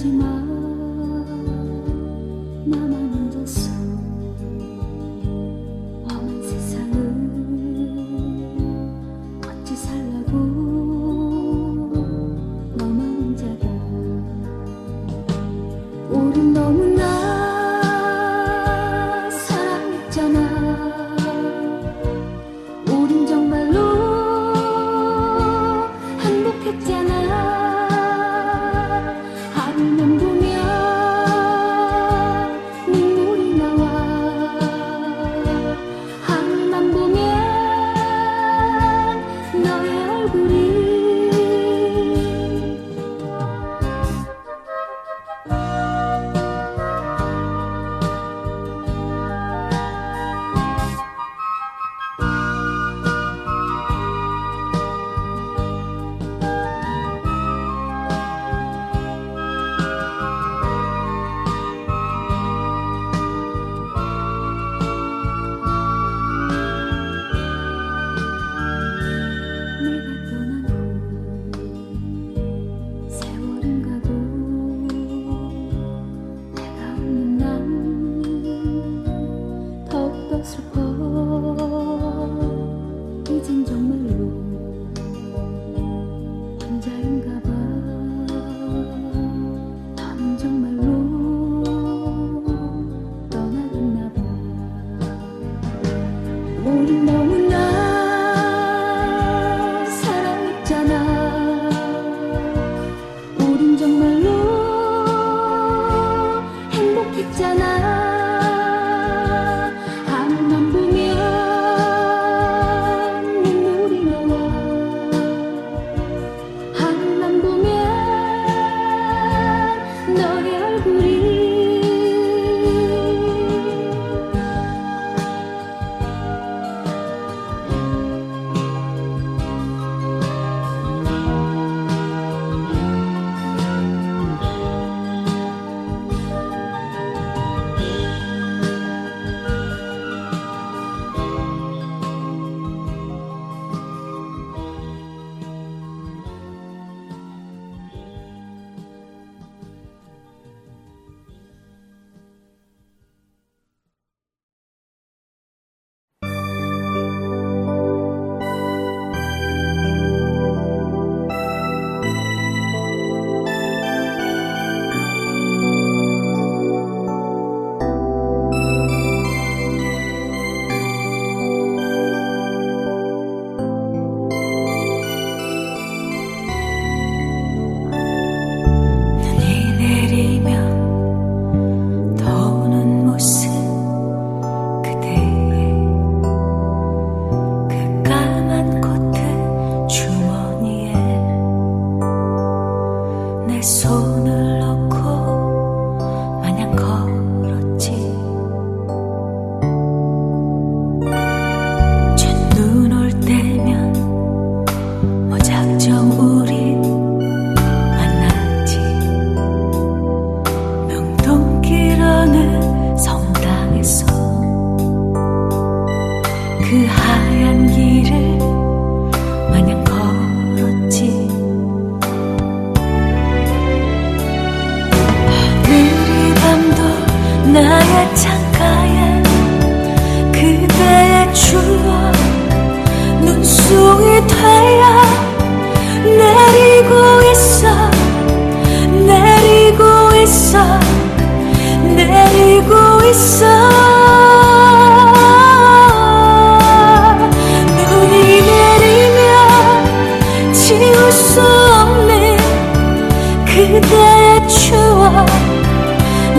to my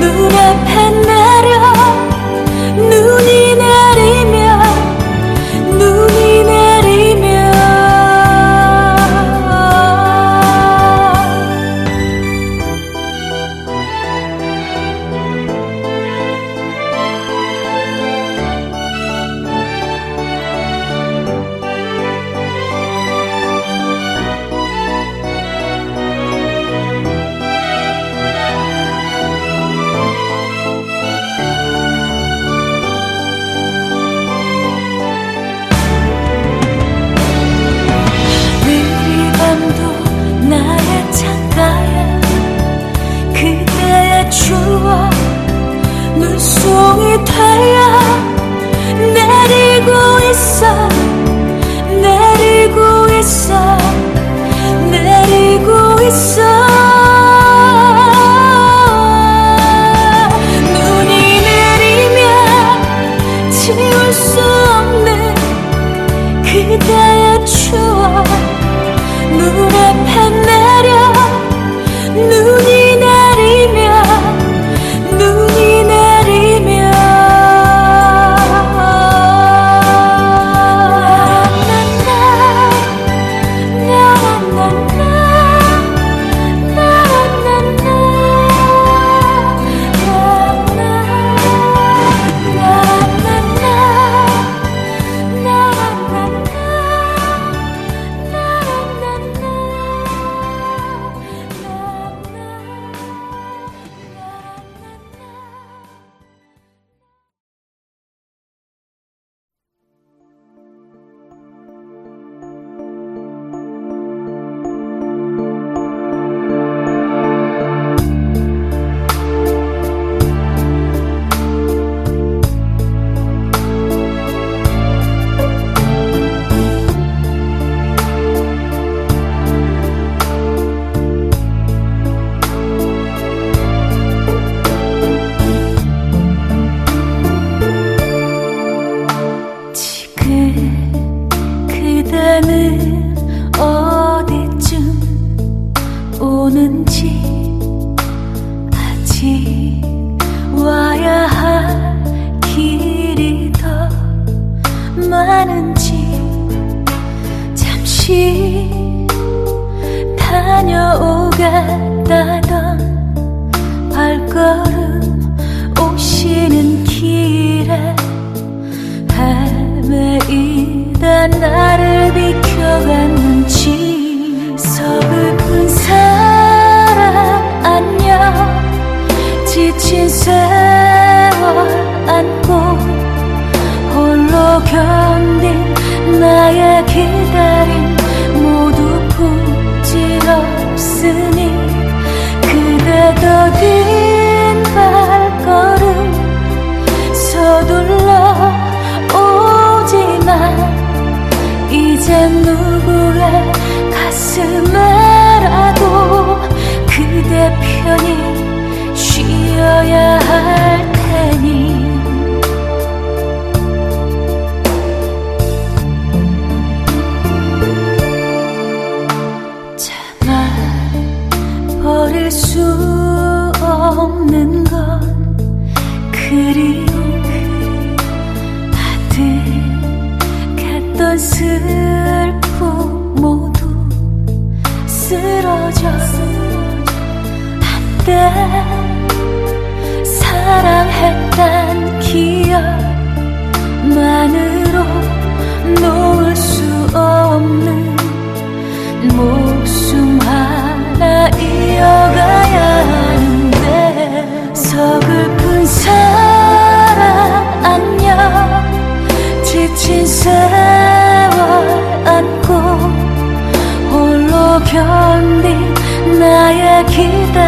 눈앞에 내려. 눈 오는지 아직 와야 할 길이 더 많은지 잠시 다녀오겠다던 발걸음 오시는 길에 헤매이다 나를 비켜갔는지 지친 세월 안고 홀로 견딘 나의 기다림 모두 부질없으니 그대 더딘 발걸음 서둘러 오지만 이제 누구의 가슴에라도 그대 편히 쉬 어야 할 테니. 차마 버릴 수 없는 이어가야 하는데 서글픈 사랑 안녕 지친 세월 안고 홀로 견딘 나의 기다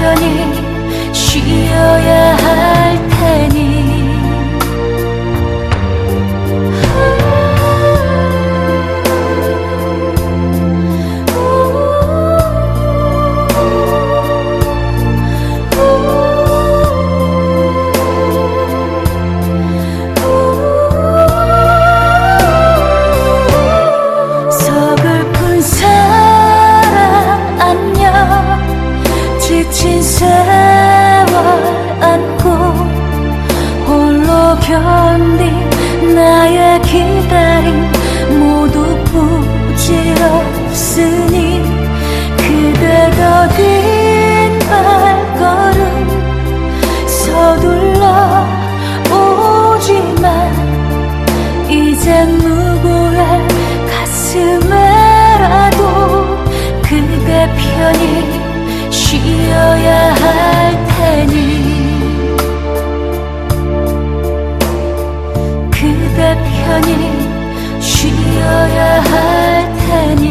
편히 쉬어야 할 쉬어야 할 테니 그대 편히 쉬어야 할 테니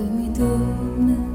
Doi doamne